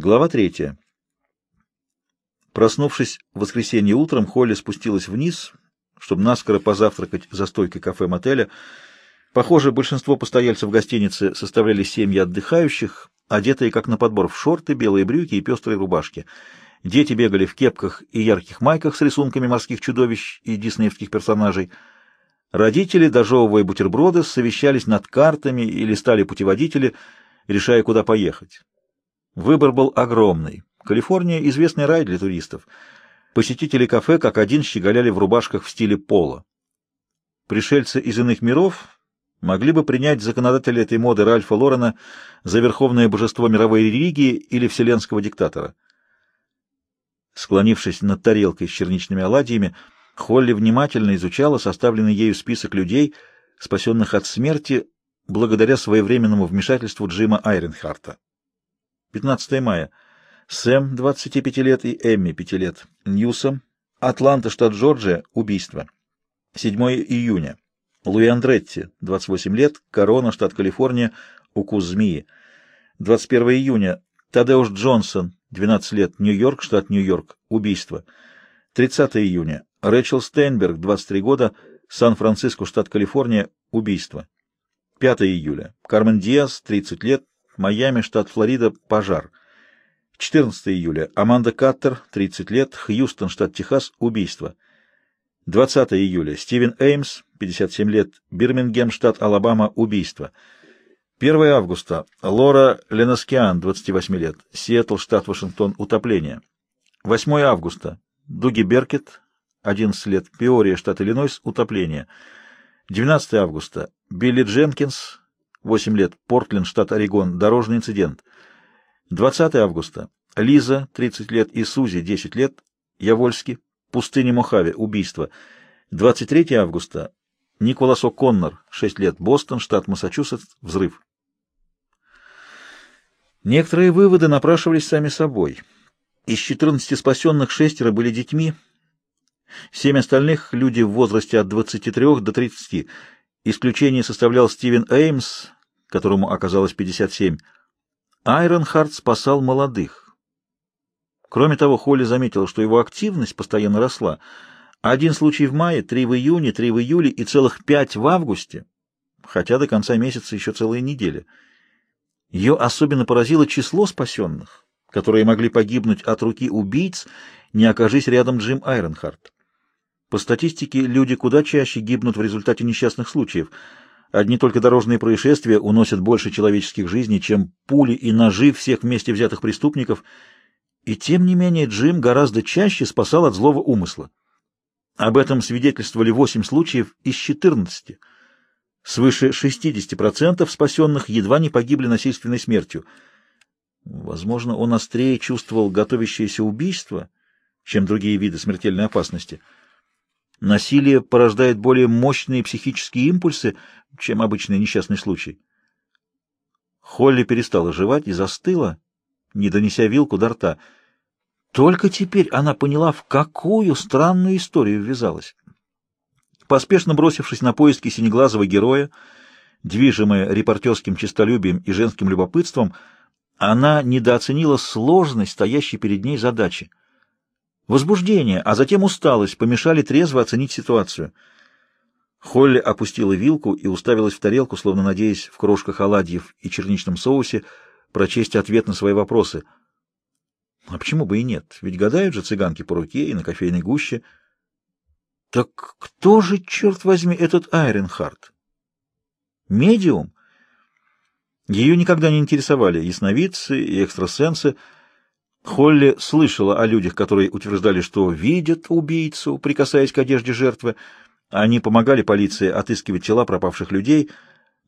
Глава третья. Проснувшись в воскресенье утром, Холли спустилась вниз, чтобы наскоро позавтракать за стойкой кафе-мотеля. Похоже, большинство постояльцев гостиницы составляли семьи отдыхающих, одетые как на подбор в шорты, белые брюки и пестрые рубашки. Дети бегали в кепках и ярких майках с рисунками морских чудовищ и диснеевских персонажей. Родители, дожевывая бутерброды, совещались над картами и листали путеводители, решая, куда поехать. Выбор был огромный. Калифорния — известный рай для туристов. Посетители кафе как один щеголяли в рубашках в стиле поло. Пришельцы из иных миров могли бы принять законодателя этой моды Ральфа Лорена за верховное божество мировой религии или вселенского диктатора. Склонившись над тарелкой с черничными оладьями, Холли внимательно изучала составленный ею список людей, спасенных от смерти благодаря своевременному вмешательству Джима Айренхарта. 15 мая. Сэм, 25 лет, и Эмми, 5 лет. Ньюсом. Атланта, штат Джорджия. Убийство. 7 июня. Луи Андретти, 28 лет. Корона, штат Калифорния. Укус змеи. 21 июня. Тадеуш Джонсон, 12 лет. Нью-Йорк, штат Нью-Йорк. Убийство. 30 июня. Рэчел Стейнберг, 23 года. Сан-Франциско, штат Калифорния. Убийство. 5 июля. Кармен Диас, 30 лет. Майами, штат Флорида, пожар. 14 июля. Аманда Каттер, 30 лет, Хьюстон, штат Техас, убийство. 20 июля. Стивен Эймс, 57 лет, Бирмингем, штат Алабама, убийство. 1 августа. Лора Ленаскиан, 28 лет, Сиэтл, штат Вашингтон, утопление. 8 августа. Дуги Беркет, 11 лет, Пиория, штат Иллинойс, утопление. 12 августа. Билли Дженкинс, 8 лет, Портленд, штат Орегон, дорожный инцидент. 20 августа. Лиза, 30 лет, и Сузи, 10 лет, Явольский, пустыня Мохаве, убийство. 23 августа. Николас О'Коннор, 6 лет, Бостон, штат Массачусетс, взрыв. Некоторые выводы напрашивались сами собой. Из 14 спасенных шестеро были детьми, семь остальных — люди в возрасте от 23 до 30. Исключение составлял Стивен Эймс, которому оказалось 57. Айронхард спасал молодых. Кроме того, Холли заметила, что его активность постоянно росла. Один случай в мае, три в июне, три в июле и целых пять в августе, хотя до конца месяца еще целая неделя. Ее особенно поразило число спасенных, которые могли погибнуть от руки убийц, не окажись рядом Джим Айронхард. По статистике, люди куда чаще гибнут в результате несчастных случаев. Одни только дорожные происшествия уносят больше человеческих жизней, чем пули и ножи всех вместе взятых преступников. И тем не менее Джим гораздо чаще спасал от злого умысла. Об этом свидетельствовали 8 случаев из 14. Свыше 60% спасенных едва не погибли насильственной смертью. Возможно, он острее чувствовал готовящееся убийство, чем другие виды смертельной опасности – Насилие порождает более мощные психические импульсы, чем обычный несчастный случай. Холли перестала жевать и застыла, не донеся вилку до рта. Только теперь она поняла, в какую странную историю ввязалась. Поспешно бросившись на поиски синеглазого героя, движимая репортерским честолюбием и женским любопытством, она недооценила сложность стоящей перед ней задачи. Возбуждение, а затем усталость помешали трезво оценить ситуацию. Холли опустила вилку и уставилась в тарелку, словно надеясь в крошках оладьев и черничном соусе прочесть ответ на свои вопросы. А почему бы и нет? Ведь гадают же цыганки по руке и на кофейной гуще. Так кто же, черт возьми, этот Айренхард? Медиум? Ее никогда не интересовали ясновидцы и экстрасенсы, Холли слышала о людях, которые утверждали, что видят убийцу, прикасаясь к одежде жертвы. Они помогали полиции отыскивать тела пропавших людей.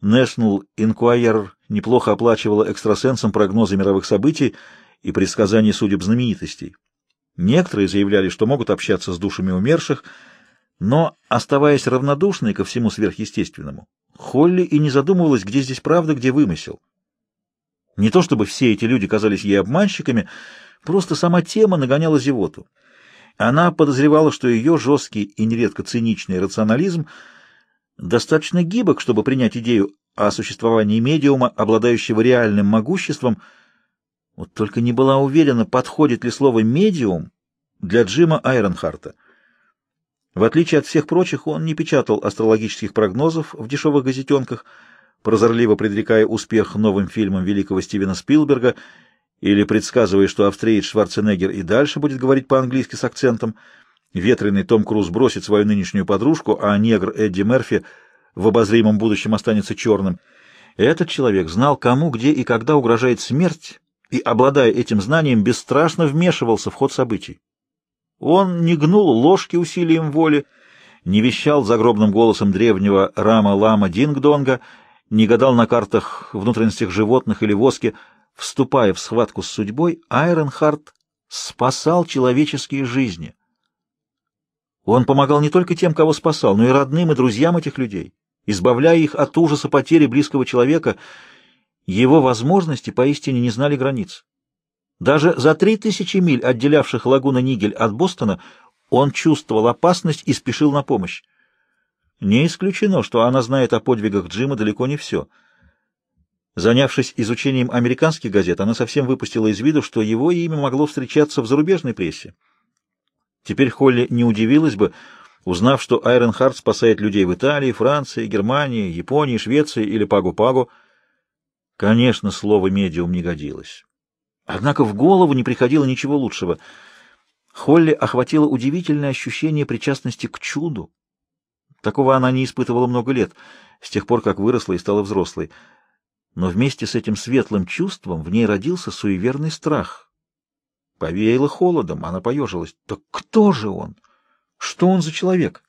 National Enquirer неплохо оплачивала экстрасенсам прогнозы мировых событий и предсказания судеб знаменитостей. Некоторые заявляли, что могут общаться с душами умерших, но, оставаясь равнодушной ко всему сверхъестественному, Холли и не задумывалась, где здесь правда, где вымысел. Не то чтобы все эти люди казались ей обманщиками, просто сама тема нагоняла зевоту. Она подозревала, что ее жесткий и нередко циничный рационализм достаточно гибок, чтобы принять идею о существовании медиума, обладающего реальным могуществом. Вот только не была уверена, подходит ли слово «медиум» для Джима Айронхарта. В отличие от всех прочих, он не печатал астрологических прогнозов в дешевых газетенках, прозорливо предрекая успех новым фильмам великого Стивена Спилберга или предсказывая, что австриец Шварценеггер и дальше будет говорить по-английски с акцентом, ветреный Том Круз бросит свою нынешнюю подружку, а негр Эдди Мерфи в обозримом будущем останется черным. Этот человек знал, кому, где и когда угрожает смерть, и, обладая этим знанием, бесстрашно вмешивался в ход событий. Он не гнул ложки усилием воли, не вещал загробным голосом древнего Рама-Лама Дингдонга, не гадал на картах внутренностях животных или воске. Вступая в схватку с судьбой, Айронхард спасал человеческие жизни. Он помогал не только тем, кого спасал, но и родным и друзьям этих людей, избавляя их от ужаса потери близкого человека — его возможности поистине не знали границ. Даже за три тысячи миль, отделявших лагуна Нигель от Бостона, он чувствовал опасность и спешил на помощь. Не исключено, что она знает о подвигах Джима далеко не все. Занявшись изучением американских газет, она совсем выпустила из виду, что его имя могло встречаться в зарубежной прессе. Теперь Холли не удивилась бы, узнав, что Айронхард спасает людей в Италии, Франции, Германии, Японии, Швеции или Пагу-Пагу. Конечно, слово «медиум» не годилось. Однако в голову не приходило ничего лучшего. Холли охватило удивительное ощущение причастности к чуду. Такого она не испытывала много лет, с тех пор, как выросла и стала взрослой. Но вместе с этим светлым чувством в ней родился суеверный страх. Повеяло холодом, она поежилась. Так кто же он? Что он за человек?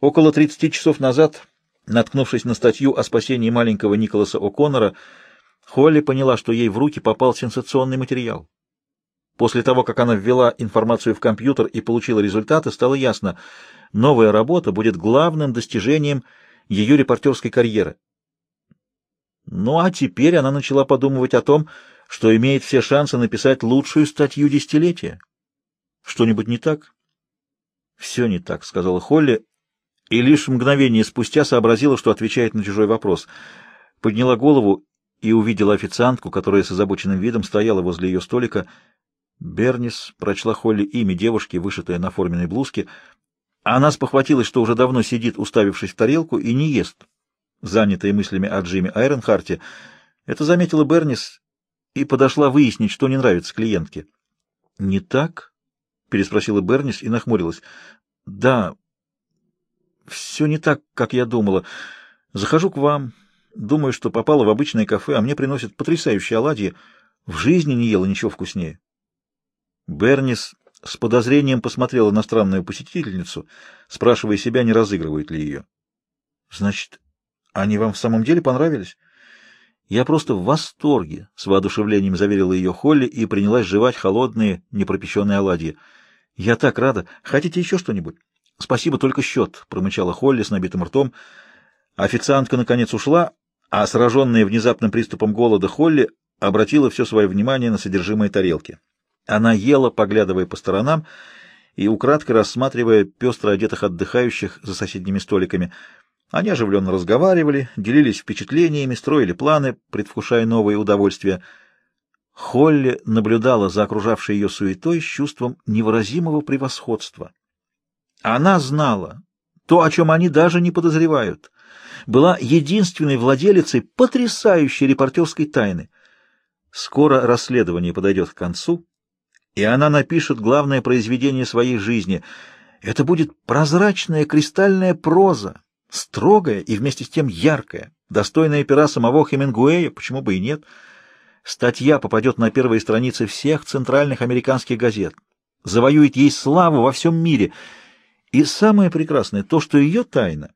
Около тридцати часов назад Наткнувшись на статью о спасении маленького Николаса О'Коннора, Холли поняла, что ей в руки попал сенсационный материал. После того, как она ввела информацию в компьютер и получила результаты, стало ясно, новая работа будет главным достижением ее репортерской карьеры. Ну а теперь она начала подумывать о том, что имеет все шансы написать лучшую статью десятилетия. Что-нибудь не так? Все не так, сказала Холли, и лишь мгновение спустя сообразила, что отвечает на чужой вопрос. Подняла голову и увидела официантку, которая с озабоченным видом стояла возле ее столика. Бернис прочла Холли имя девушки, вышитое на форменной блузке. Она спохватилась, что уже давно сидит, уставившись в тарелку, и не ест, занятая мыслями о Джиме Айронхарте. Это заметила Бернис и подошла выяснить, что не нравится клиентке. — Не так? — переспросила Бернис и нахмурилась. — Да, все не так, как я думала. Захожу к вам, думаю, что попала в обычное кафе, а мне приносят потрясающие оладьи. В жизни не ела ничего вкуснее. Бернис с подозрением посмотрела на странную посетительницу, спрашивая себя, не разыгрывают ли ее. — Значит, они вам в самом деле понравились? — Я просто в восторге, — с воодушевлением заверила ее Холли и принялась жевать холодные, непропеченные оладьи. — Я так рада. Хотите еще что-нибудь? — Спасибо, только счет, — промычала Холли с набитым ртом. Официантка, наконец, ушла, а сраженная внезапным приступом голода Холли обратила все свое внимание на содержимое тарелки. Она ела, поглядывая по сторонам и украдкой рассматривая пестро одетых отдыхающих за соседними столиками. Они оживленно разговаривали, делились впечатлениями, строили планы, предвкушая новые удовольствия. Холли наблюдала за окружавшей ее суетой с чувством невыразимого превосходства. Она знала то, о чем они даже не подозревают. Была единственной владелицей потрясающей репортерской тайны. Скоро расследование подойдет к концу, и она напишет главное произведение своей жизни. Это будет прозрачная кристальная проза, строгая и вместе с тем яркая, достойная пера самого Хемингуэя, почему бы и нет. Статья попадет на первые страницы всех центральных американских газет, завоюет ей славу во всем мире — и самое прекрасное то, что ее тайна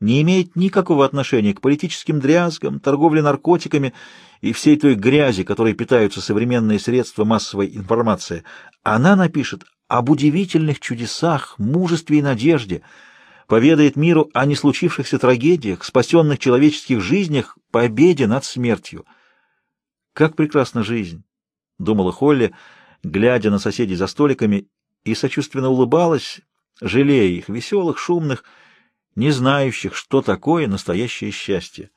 не имеет никакого отношения к политическим дрязгам, торговле наркотиками и всей той грязи, которой питаются современные средства массовой информации. Она напишет об удивительных чудесах, мужестве и надежде, поведает миру о не случившихся трагедиях, спасенных человеческих жизнях, победе над смертью. «Как прекрасна жизнь!» — думала Холли, глядя на соседей за столиками, и сочувственно улыбалась, жалея их, веселых, шумных, не знающих, что такое настоящее счастье.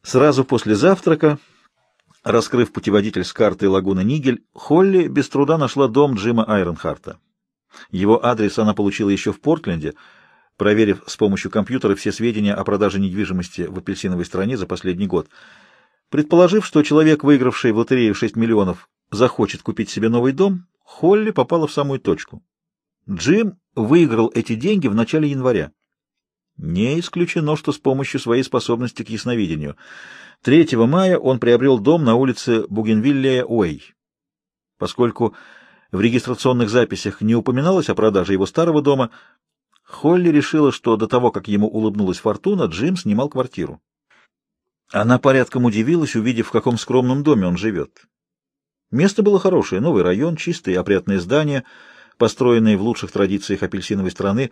Сразу после завтрака Раскрыв путеводитель с картой лагуны Нигель, Холли без труда нашла дом Джима Айронхарта. Его адрес она получила еще в Портленде, проверив с помощью компьютера все сведения о продаже недвижимости в апельсиновой стране за последний год. Предположив, что человек, выигравший в лотерею 6 миллионов, захочет купить себе новый дом, Холли попала в самую точку. Джим выиграл эти деньги в начале января. Не исключено, что с помощью своей способности к ясновидению. 3 мая он приобрел дом на улице Бугенвилле-Уэй. Поскольку в регистрационных записях не упоминалось о продаже его старого дома, Холли решила, что до того, как ему улыбнулась фортуна, Джим снимал квартиру. Она порядком удивилась, увидев, в каком скромном доме он живет. Место было хорошее, новый район, чистые опрятные здания, построенные в лучших традициях апельсиновой страны,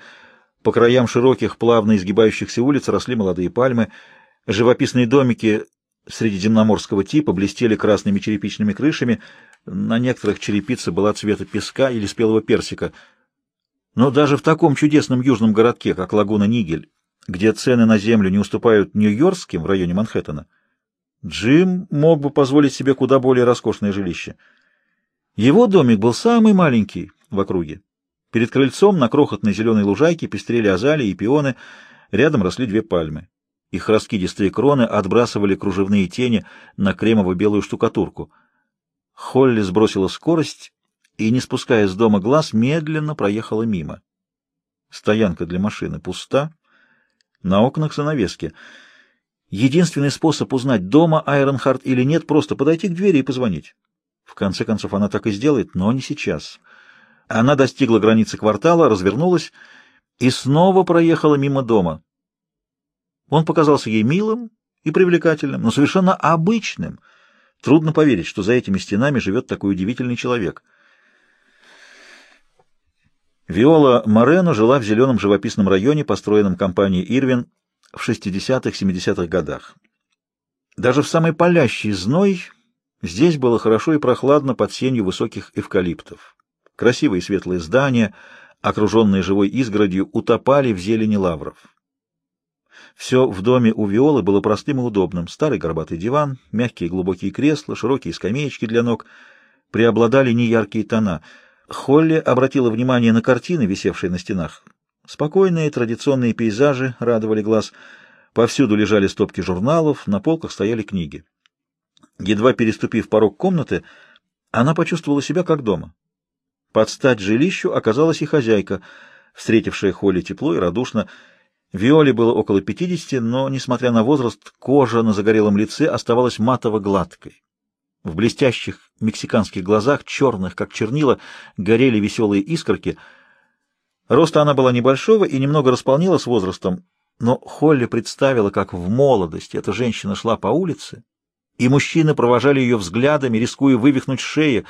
по краям широких, плавно изгибающихся улиц росли молодые пальмы, живописные домики средиземноморского типа блестели красными черепичными крышами, на некоторых черепица была цвета песка или спелого персика. Но даже в таком чудесном южном городке, как Лагуна Нигель, где цены на землю не уступают нью-йоркским в районе Манхэттена, Джим мог бы позволить себе куда более роскошное жилище. Его домик был самый маленький в округе. Перед крыльцом на крохотной зеленой лужайке пестрели азалии и пионы, рядом росли две пальмы. Их раскидистые кроны отбрасывали кружевные тени на кремово-белую штукатурку. Холли сбросила скорость и, не спуская с дома глаз, медленно проехала мимо. Стоянка для машины пуста, на окнах занавески. Единственный способ узнать, дома Айронхард или нет, просто подойти к двери и позвонить. В конце концов, она так и сделает, но не сейчас. Она достигла границы квартала, развернулась и снова проехала мимо дома. Он показался ей милым и привлекательным, но совершенно обычным. Трудно поверить, что за этими стенами живет такой удивительный человек. Виола Морено жила в зеленом живописном районе, построенном компанией «Ирвин» в 60-70-х годах. Даже в самый палящий зной здесь было хорошо и прохладно под сенью высоких эвкалиптов. Красивые светлые здания, окруженные живой изгородью, утопали в зелени лавров. Все в доме у Виолы было простым и удобным. Старый горбатый диван, мягкие глубокие кресла, широкие скамеечки для ног. Преобладали неяркие тона. Холли обратила внимание на картины, висевшие на стенах. Спокойные традиционные пейзажи радовали глаз. Повсюду лежали стопки журналов, на полках стояли книги. Едва переступив порог комнаты, она почувствовала себя как дома. Под стать жилищу оказалась и хозяйка, встретившая Холли тепло и радушно. Виоле было около пятидесяти, но, несмотря на возраст, кожа на загорелом лице оставалась матово-гладкой. В блестящих мексиканских глазах, черных, как чернила, горели веселые искорки — Роста она была небольшого и немного располнила с возрастом, но Холли представила, как в молодости эта женщина шла по улице, и мужчины провожали ее взглядами, рискуя вывихнуть шеи.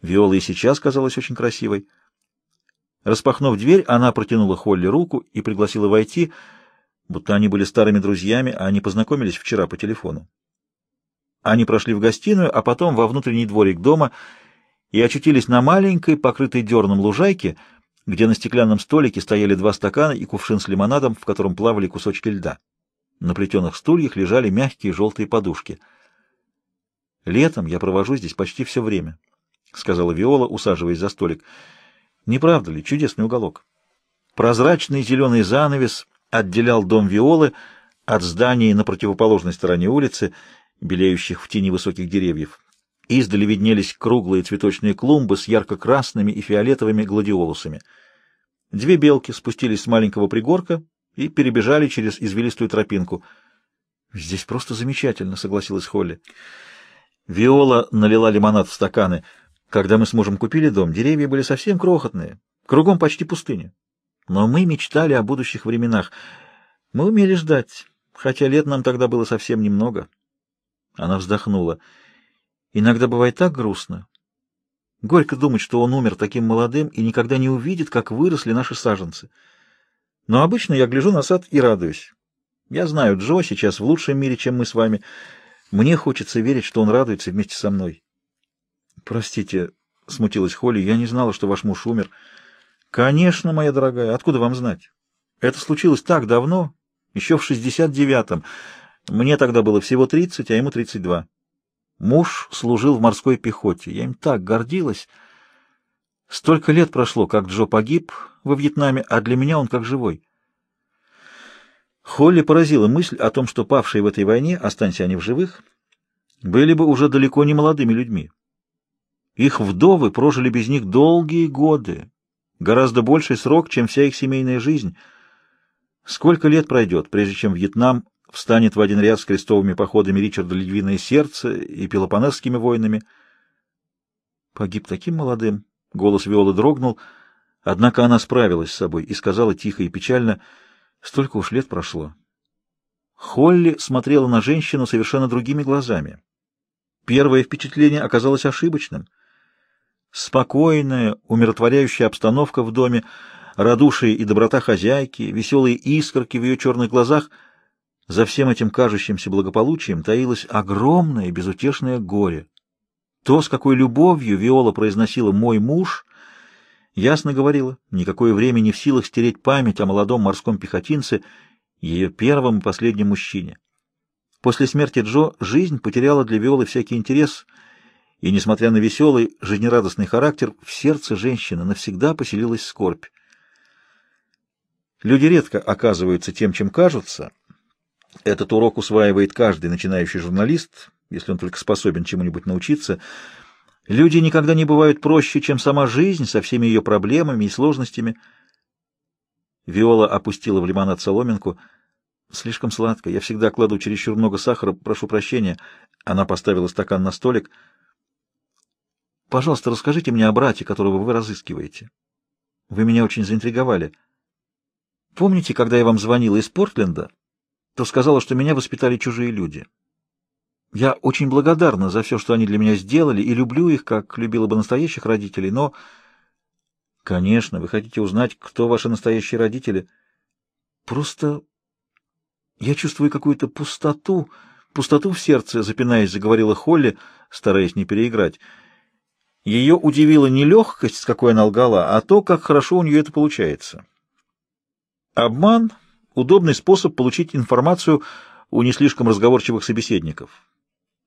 Виола и сейчас казалась очень красивой. Распахнув дверь, она протянула Холли руку и пригласила войти, будто они были старыми друзьями, а они познакомились вчера по телефону. Они прошли в гостиную, а потом во внутренний дворик дома и очутились на маленькой, покрытой дерном лужайке, где на стеклянном столике стояли два стакана и кувшин с лимонадом, в котором плавали кусочки льда. На плетеных стульях лежали мягкие желтые подушки. «Летом я провожу здесь почти все время», — сказала Виола, усаживаясь за столик. «Не правда ли? Чудесный уголок». Прозрачный зеленый занавес отделял дом Виолы от зданий на противоположной стороне улицы, белеющих в тени высоких деревьев. Издали виднелись круглые цветочные клумбы с ярко-красными и фиолетовыми гладиолусами. Две белки спустились с маленького пригорка и перебежали через извилистую тропинку. «Здесь просто замечательно», — согласилась Холли. Виола налила лимонад в стаканы. Когда мы с мужем купили дом, деревья были совсем крохотные, кругом почти пустыня. Но мы мечтали о будущих временах. Мы умели ждать, хотя лет нам тогда было совсем немного. Она вздохнула. Иногда бывает так грустно. Горько думать, что он умер таким молодым и никогда не увидит, как выросли наши саженцы. Но обычно я гляжу на сад и радуюсь. Я знаю, Джо сейчас в лучшем мире, чем мы с вами. Мне хочется верить, что он радуется вместе со мной. Простите, — смутилась Холли, — я не знала, что ваш муж умер. Конечно, моя дорогая, откуда вам знать? Это случилось так давно, еще в шестьдесят девятом. Мне тогда было всего тридцать, а ему тридцать два. Муж служил в морской пехоте. Я им так гордилась. Столько лет прошло, как Джо погиб во Вьетнаме, а для меня он как живой. Холли поразила мысль о том, что павшие в этой войне, останься они в живых, были бы уже далеко не молодыми людьми. Их вдовы прожили без них долгие годы, гораздо больший срок, чем вся их семейная жизнь. Сколько лет пройдет, прежде чем Вьетнам встанет в один ряд с крестовыми походами Ричарда Львиное Сердце и Пелопонесскими войнами? Погиб таким молодым. Голос Виолы дрогнул, однако она справилась с собой и сказала тихо и печально, столько уж лет прошло. Холли смотрела на женщину совершенно другими глазами. Первое впечатление оказалось ошибочным. Спокойная, умиротворяющая обстановка в доме, радушие и доброта хозяйки, веселые искорки в ее черных глазах — за всем этим кажущимся благополучием таилось огромное безутешное горе. То, с какой любовью Виола произносила «мой муж», ясно говорила, никакое время не в силах стереть память о молодом морском пехотинце, ее первом и последнем мужчине. После смерти Джо жизнь потеряла для Виолы всякий интерес, и, несмотря на веселый, жизнерадостный характер, в сердце женщины навсегда поселилась скорбь. Люди редко оказываются тем, чем кажутся, этот урок усваивает каждый начинающий журналист, если он только способен чему-нибудь научиться. Люди никогда не бывают проще, чем сама жизнь со всеми ее проблемами и сложностями. Виола опустила в лимонад соломинку. «Слишком сладко. Я всегда кладу чересчур много сахара. Прошу прощения». Она поставила стакан на столик. «Пожалуйста, расскажите мне о брате, которого вы разыскиваете. Вы меня очень заинтриговали. Помните, когда я вам звонила из Портленда?» то сказала, что меня воспитали чужие люди. Я очень благодарна за все, что они для меня сделали, и люблю их, как любила бы настоящих родителей, но... Конечно, вы хотите узнать, кто ваши настоящие родители. Просто я чувствую какую-то пустоту, пустоту в сердце, запинаясь, заговорила Холли, стараясь не переиграть. Ее удивила не легкость, с какой она лгала, а то, как хорошо у нее это получается. Обман удобный способ получить информацию у не слишком разговорчивых собеседников.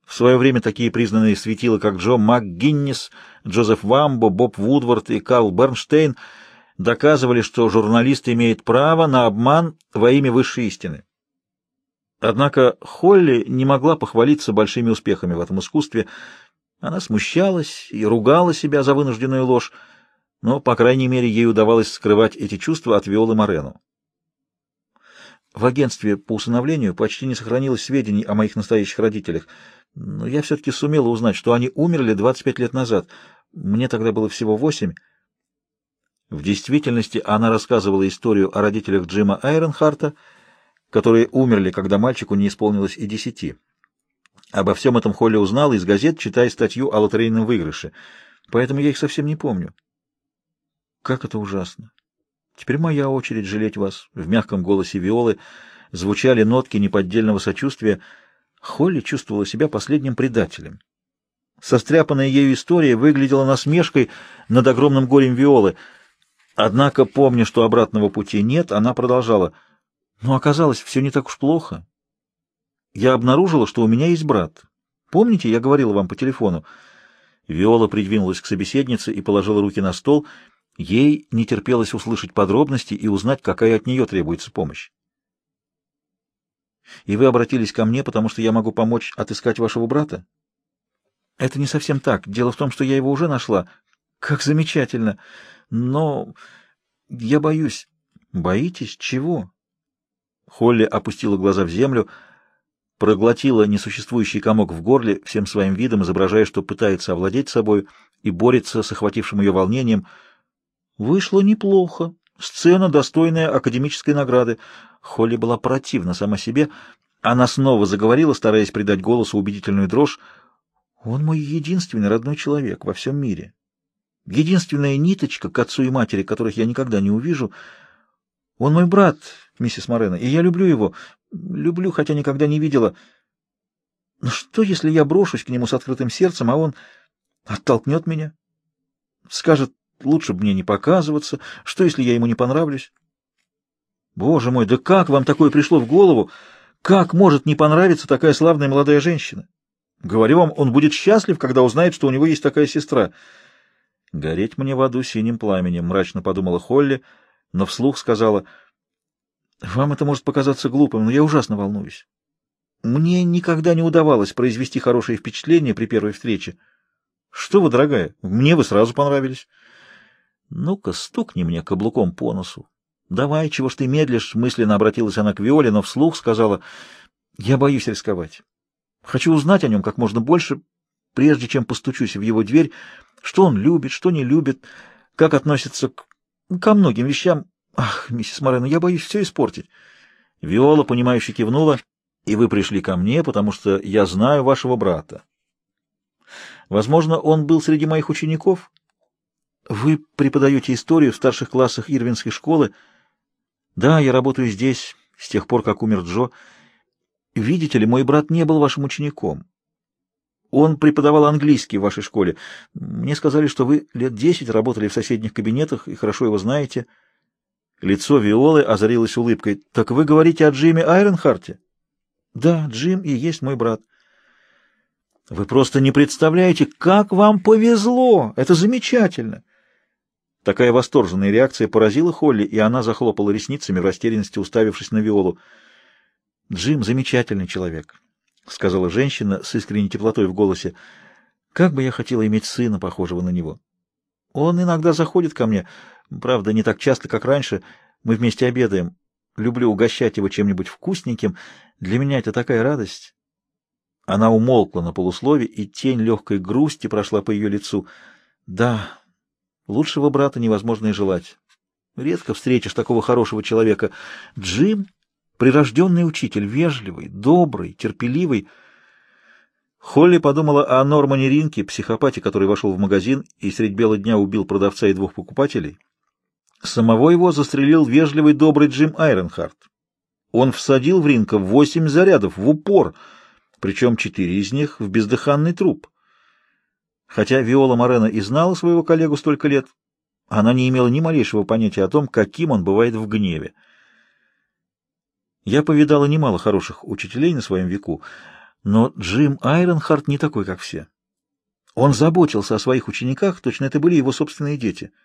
В свое время такие признанные светила, как Джо МакГиннис, Джозеф Вамбо, Боб Вудвард и Карл Бернштейн, доказывали, что журналист имеет право на обман во имя высшей истины. Однако Холли не могла похвалиться большими успехами в этом искусстве. Она смущалась и ругала себя за вынужденную ложь, но, по крайней мере, ей удавалось скрывать эти чувства от Виолы Морену. В агентстве по усыновлению почти не сохранилось сведений о моих настоящих родителях, но я все-таки сумела узнать, что они умерли 25 лет назад. Мне тогда было всего восемь. В действительности она рассказывала историю о родителях Джима Айронхарта, которые умерли, когда мальчику не исполнилось и десяти. Обо всем этом Холли узнала из газет, читая статью о лотерейном выигрыше, поэтому я их совсем не помню. Как это ужасно! Теперь моя очередь жалеть вас. В мягком голосе Виолы звучали нотки неподдельного сочувствия. Холли чувствовала себя последним предателем. Состряпанная ею история выглядела насмешкой над огромным горем Виолы. Однако, помня, что обратного пути нет, она продолжала. Но оказалось, все не так уж плохо. Я обнаружила, что у меня есть брат. Помните, я говорила вам по телефону? Виола придвинулась к собеседнице и положила руки на стол — Ей не терпелось услышать подробности и узнать, какая от нее требуется помощь. «И вы обратились ко мне, потому что я могу помочь отыскать вашего брата?» «Это не совсем так. Дело в том, что я его уже нашла. Как замечательно! Но я боюсь». «Боитесь? Чего?» Холли опустила глаза в землю, проглотила несуществующий комок в горле, всем своим видом изображая, что пытается овладеть собой и борется с охватившим ее волнением — Вышло неплохо. Сцена, достойная академической награды. Холли была противна сама себе. Она снова заговорила, стараясь придать голосу убедительную дрожь. «Он мой единственный родной человек во всем мире. Единственная ниточка к отцу и матери, которых я никогда не увижу. Он мой брат, миссис Морено, и я люблю его. Люблю, хотя никогда не видела. Но что, если я брошусь к нему с открытым сердцем, а он оттолкнет меня? Скажет, Лучше бы мне не показываться. Что, если я ему не понравлюсь? Боже мой, да как вам такое пришло в голову? Как может не понравиться такая славная молодая женщина? Говорю вам, он будет счастлив, когда узнает, что у него есть такая сестра. Гореть мне в аду синим пламенем, мрачно подумала Холли, но вслух сказала, вам это может показаться глупым, но я ужасно волнуюсь. Мне никогда не удавалось произвести хорошее впечатление при первой встрече. Что вы, дорогая, мне вы сразу понравились. Ну-ка, стукни мне каблуком по носу. Давай, чего ж ты медлишь, мысленно обратилась она к Виоле, но вслух сказала, я боюсь рисковать. Хочу узнать о нем как можно больше, прежде чем постучусь в его дверь, что он любит, что не любит, как относится к... ко многим вещам. Ах, миссис Морено, я боюсь все испортить. Виола, понимающе кивнула, и вы пришли ко мне, потому что я знаю вашего брата. Возможно, он был среди моих учеников. Вы преподаете историю в старших классах Ирвинской школы. Да, я работаю здесь с тех пор, как умер Джо. Видите ли, мой брат не был вашим учеником. Он преподавал английский в вашей школе. Мне сказали, что вы лет десять работали в соседних кабинетах и хорошо его знаете. Лицо Виолы озарилось улыбкой. «Так вы говорите о Джиме Айронхарте?» «Да, Джим и есть мой брат». «Вы просто не представляете, как вам повезло! Это замечательно!» Такая восторженная реакция поразила Холли, и она захлопала ресницами в растерянности, уставившись на Виолу. «Джим — замечательный человек», — сказала женщина с искренней теплотой в голосе. «Как бы я хотела иметь сына, похожего на него. Он иногда заходит ко мне, правда, не так часто, как раньше. Мы вместе обедаем. Люблю угощать его чем-нибудь вкусненьким. Для меня это такая радость». Она умолкла на полуслове, и тень легкой грусти прошла по ее лицу. «Да, лучшего брата невозможно и желать. Редко встретишь такого хорошего человека. Джим Прирожденный учитель, вежливый, добрый, терпеливый. Холли подумала о Нормане Ринке, психопате, который вошел в магазин и средь бела дня убил продавца и двух покупателей. Самого его застрелил вежливый, добрый Джим Айронхарт. Он всадил в Ринка восемь зарядов в упор, причем четыре из них в бездыханный труп. Хотя Виола Морено и знала своего коллегу столько лет, она не имела ни малейшего понятия о том, каким он бывает в гневе. Я повидала немало хороших учителей на своем веку, но Джим Айронхарт не такой, как все. Он заботился о своих учениках, точно это были его собственные дети —